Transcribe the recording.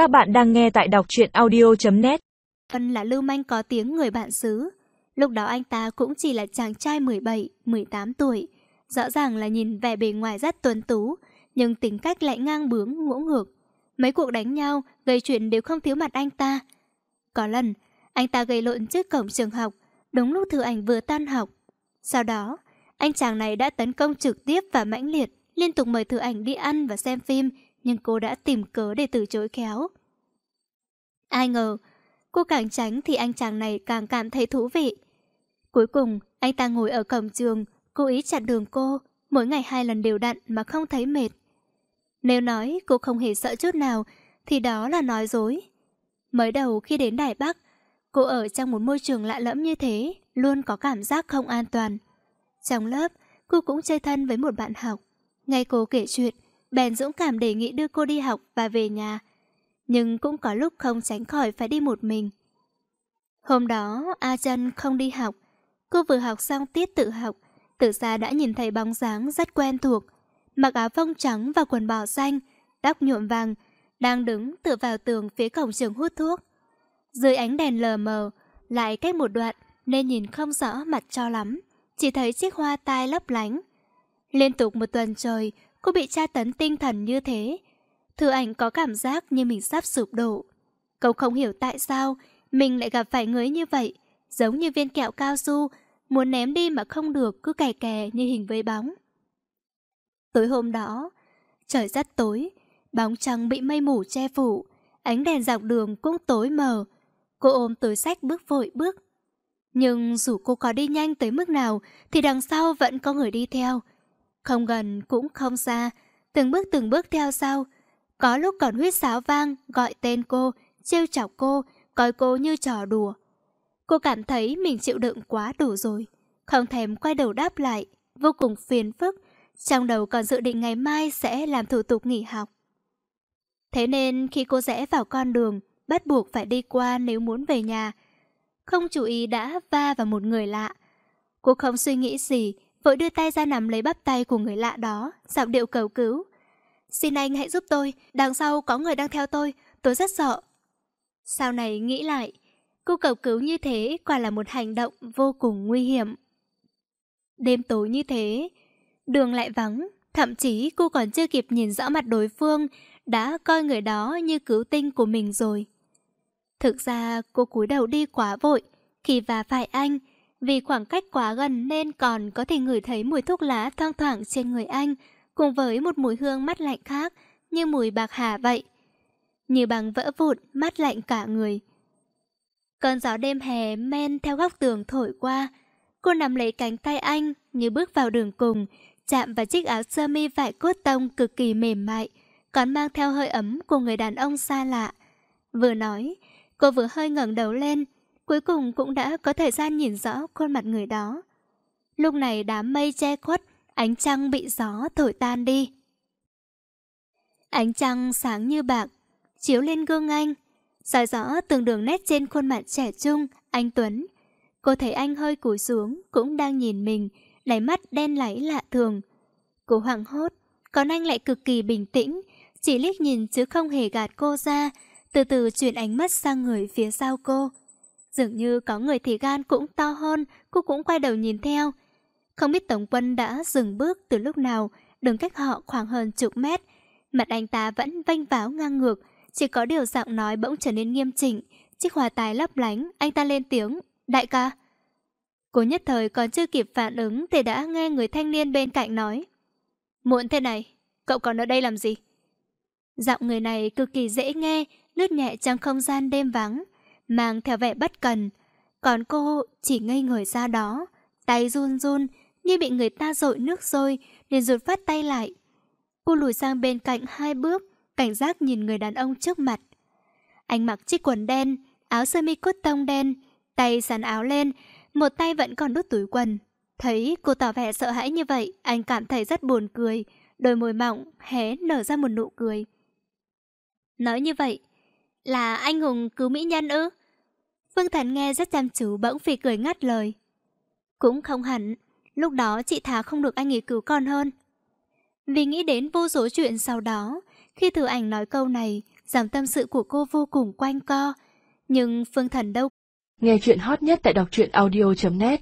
Các bạn đang nghe tại đọc truyện audio.net Vân là lưu manh có tiếng người bạn xứ. Lúc đó anh ta cũng chỉ là chàng trai 17, 18 tuổi. Rõ ràng là nhìn vẻ bề ngoài rất tuấn tú, nhưng tính cách lại ngang bướng, ngỗ ngược. Mấy cuộc đánh nhau, gây chuyện đều không thiếu mặt anh ta. Có lần, anh ta gây lộn trước cổng trường học, đúng lúc thư ảnh vừa tan học. Sau đó, anh chàng này đã tấn công trực tiếp và mãnh liệt, liên tục mời thư ảnh đi ăn và xem phim, nhưng cô đã tìm cớ để từ chối khéo. Ai ngờ, cô càng tránh thì anh chàng này càng cảm thấy thú vị. Cuối cùng, anh ta ngồi ở cổng trường, cố ý chặn đường cô, mỗi ngày hai lần đều đặn mà không thấy mệt. Nếu nói cô không hề sợ chút nào, thì đó là nói dối. Mới đầu khi đến Đài Bắc, cô ở trong một môi trường lạ lẫm như thế, luôn có cảm giác không an toàn. Trong lớp, cô cũng chơi thân với một bạn học. Ngay cô kể chuyện, bèn dũng cảm đề nghị đưa cô đi học và về nhà. Nhưng cũng có lúc không tránh khỏi phải đi một mình. Hôm đó, A trân không đi học. Cô vừa học xong tiết tự học, từ xa đã nhìn thấy bóng dáng rất quen thuộc. Mặc áo phông trắng và quần bò xanh, tóc nhuộm vàng, đang đứng tựa vào tường phía cổng trường hút thuốc. Dưới ánh đèn lờ mờ, lại cách một đoạn nên nhìn không rõ mặt cho lắm, chỉ thấy chiếc hoa tai lấp lánh. Liên tục một tuần trời, cô bị tra tấn tinh thần như thế. Thư ảnh có cảm giác như mình sắp sụp đổ. Cậu không hiểu tại sao mình lại gặp phải người như vậy, giống như viên kẹo cao su, muốn ném đi mà không được cứ cày kè như hình với bóng. Tối hôm đó, trời rất tối, bóng trăng bị mây mù che phủ, ánh đèn dọc đường cũng tối mờ. Cô ôm túi sách bước vội bước. Nhưng dù cô có đi nhanh tới mức nào thì đằng sau vẫn có người đi theo. Không gần cũng không xa, từng bước từng bước theo sau. Có lúc còn huyết sáo vang, gọi tên cô, trêu chọc cô, coi cô như trò đùa. Cô cảm thấy mình chịu đựng quá đủ rồi, không thèm quay đầu đáp lại, vô cùng phiền phức. Trong đầu còn dự định ngày mai sẽ làm thủ tục nghỉ học. Thế nên khi cô rẽ vào con đường, bắt buộc phải đi qua nếu muốn về nhà. Không chú ý đã va vào một người lạ. Cô không suy nghĩ gì, vội đưa tay ra nắm lấy bắp tay của người lạ đó, giọng điệu cầu cứu. Xin anh hãy giúp tôi, đằng sau có người đang theo tôi, tôi rất sợ. Sau này nghĩ lại, cô cầu cứu như thế quả là một hành động vô cùng nguy hiểm. Đêm tối như thế, đường lại vắng, thậm chí cô còn chưa kịp nhìn rõ mặt đối phương, đã coi người đó như cứu tinh của mình rồi. Thực ra cô cúi đầu đi quá vội, khi và phải anh, vì khoảng cách quá gần nên còn có thể ngửi thấy mùi thuốc lá thoang thoảng trên người anh, cùng với một mùi hương mát lạnh khác, như mùi bạc hà vậy. Như bằng vỡ vụn, mát lạnh cả người. Cơn gió đêm hè men theo góc tường thổi qua. Cô nắm lấy cánh tay anh như bước vào đường cùng, chạm vào chiếc áo sơ mi vải cốt tông cực kỳ mềm mại, còn mang theo hơi ấm của người đàn ông xa lạ. Vừa nói, cô vừa hơi ngẩng đầu lên, cuối cùng cũng đã có thời gian nhìn rõ khuôn mặt người đó. Lúc này đám mây che khuất, ánh trăng bị gió thổi tan đi. Ánh trăng sáng như bạc, chiếu lên gương anh, soi rõ từng đường nét trên khuôn mặt trẻ trung, anh Tuấn. Cô thấy anh hơi cúi xuống, cũng đang nhìn mình, đáy mắt đen láy lạ thường. Cô hoảng hốt, còn anh lại cực kỳ bình tĩnh, chỉ liếc nhìn chứ không hề gạt cô ra, từ từ chuyển ánh mắt sang người phía sau cô. Dường như có người thì gan cũng to hơn, cô cũng quay đầu nhìn theo. Không biết Tổng quân đã dừng bước từ lúc nào, đứng cách họ khoảng hơn chục mét. Mặt anh ta vẫn vanh váo ngang ngược, chỉ có điều giọng nói bỗng trở nên nghiêm chỉnh. Chiếc hòa tài lấp lánh, anh ta lên tiếng, đại ca. Cô nhất thời còn chưa kịp phản ứng thì đã nghe người thanh niên bên cạnh nói. Muộn thế này, cậu còn ở đây làm gì? Giọng người này cực kỳ dễ nghe, lướt nhẹ trong không gian đêm vắng, mang theo vẻ bất cần. Còn cô chỉ ngây người ra đó, tay run run như bị người ta dội nước sôi liền rụt phát tay lại. Cô lùi sang bên cạnh hai bước, cảnh giác nhìn người đàn ông trước mặt. Anh mặc chiếc quần đen, áo sơ mi cốt tông đen, tay sắn áo lên, một tay vẫn còn đút túi quần. Thấy cô tỏ vẻ sợ hãi như vậy, anh cảm thấy rất buồn cười, đôi môi mỏng hé nở ra một nụ cười. Nói như vậy, là anh hùng cứu mỹ nhân ư? Phương Thản nghe rất chăm chú bỗng phì cười ngắt lời. Cũng không hẳn, lúc đó chị thà không được anh ấy cứu con hơn. Vì nghĩ đến vô số chuyện sau đó, khi thử ảnh nói câu này, dòng tâm sự của cô vô cùng quanh co. Nhưng Phương Thần đâu. Nghe chuyện hot nhất tại đọc truyện audio.net